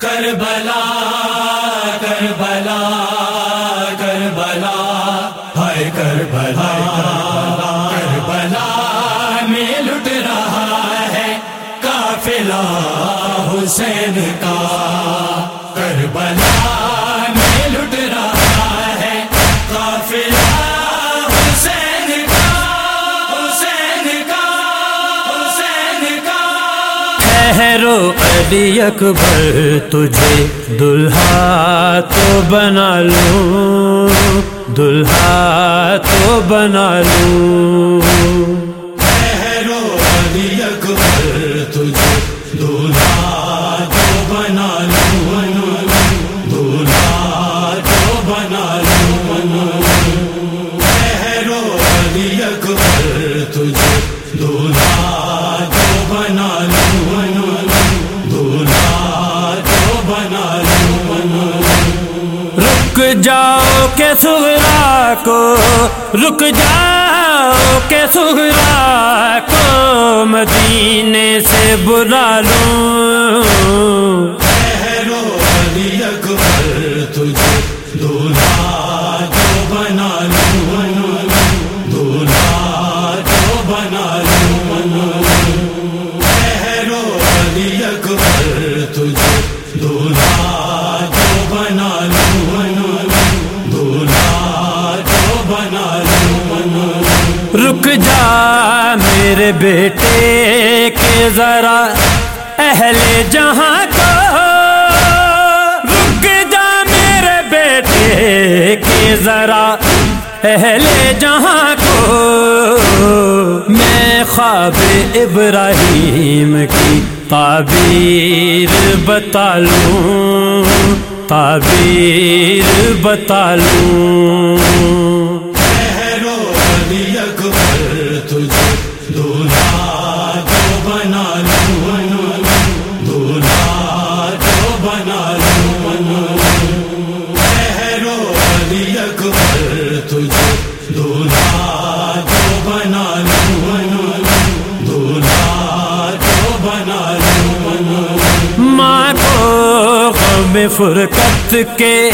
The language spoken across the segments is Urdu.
کربلا کربلا کربلا ہائے کربلا کربلا میں لٹ رہا ہے کافلا حسین کا کربلا۔ ٹھہرو علی اکبر تجھے دلہا تو بنا لوں، دلہا تو بنا لوں۔ علی اکبر تجھے دولہا بنا لوں دولہا بنا لوں۔ علی اکبر تجھے جاؤ کے سہرا کو، رک جاؤ کے سہرا کو، مدینے سے بلا لوں۔ تجھے دولہا جو بنا لوں۔ بیٹے کے ذرا اہل جہاں کو رک جا میرے بیٹے کے ذرا اہل جہاں کو میں خواب ابراہیم کی تعبیر بتا لوں، تعبیر بتا لوں۔ کو غم فرقت کے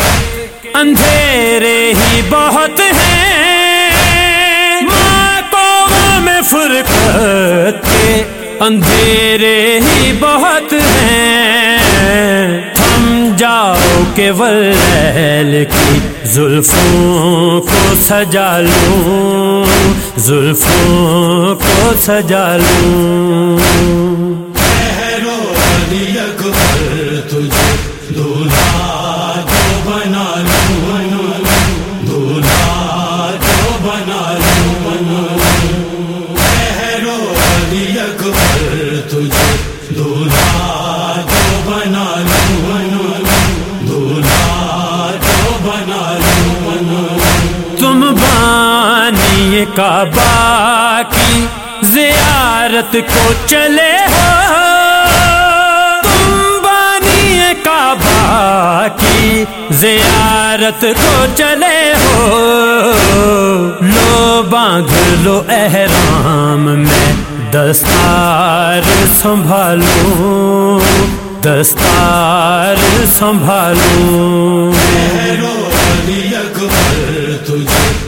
اندھیرے ہی بہت ہیں۔ ماں کو فرقت کے اندھیرے ہی بہت ہیں۔ تھم جاؤ کے ولیل کی زلفوں کو سجا لوں۔ زلفوں کو سجا لوں۔ کعبہ کی زیارت کو چلے ہو۔ تم بانی کعبہ کی زیارت کو چلے ہو۔ لو باندھ، لو احرام میں دستار سنبھالوں۔ دستار سنبھالوں۔ تجھے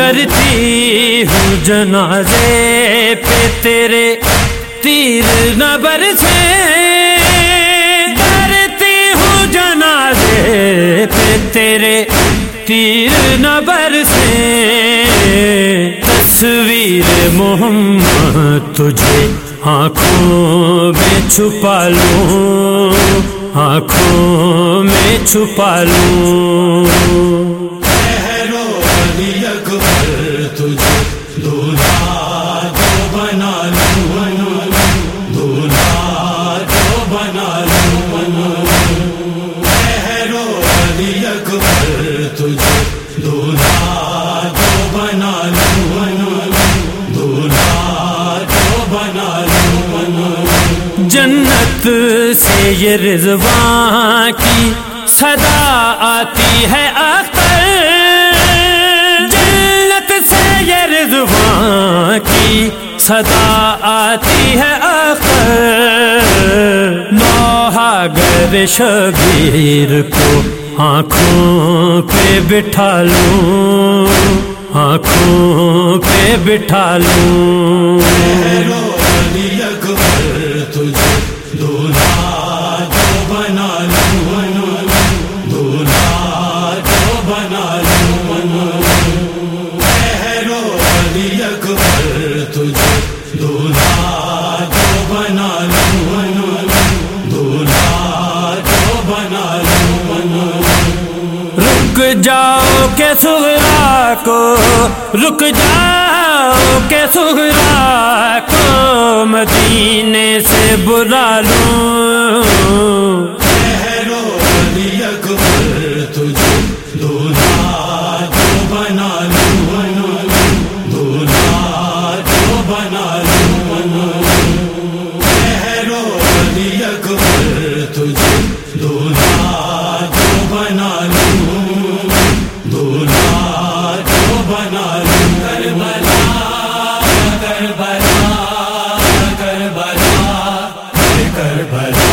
لوں ڈرتی ہوں جنازے پہ تیرے تیر نہ برسے ڈرتی ہوں جنازے پہ تیرے تیر نہ برسے تصویر محمد تجھے آنکھوں میں چھپا لوں، آنکھوں میں چھپا لوں۔ جنت سے یہ رضوان کی صدا آتی ہے اختر جنت سے یہ رضوان کی صدا آتی ہے اختر نوحہ گر شبیر کو آنکھوں پہ بٹھا لوں۔ آنکھوں پہ بٹھا لوں۔ علی رک جاؤ کے سغرا کو، رک جاؤ کے سغرا کو، مدینے سے بلا لوں۔ تجھے دونوں کربلا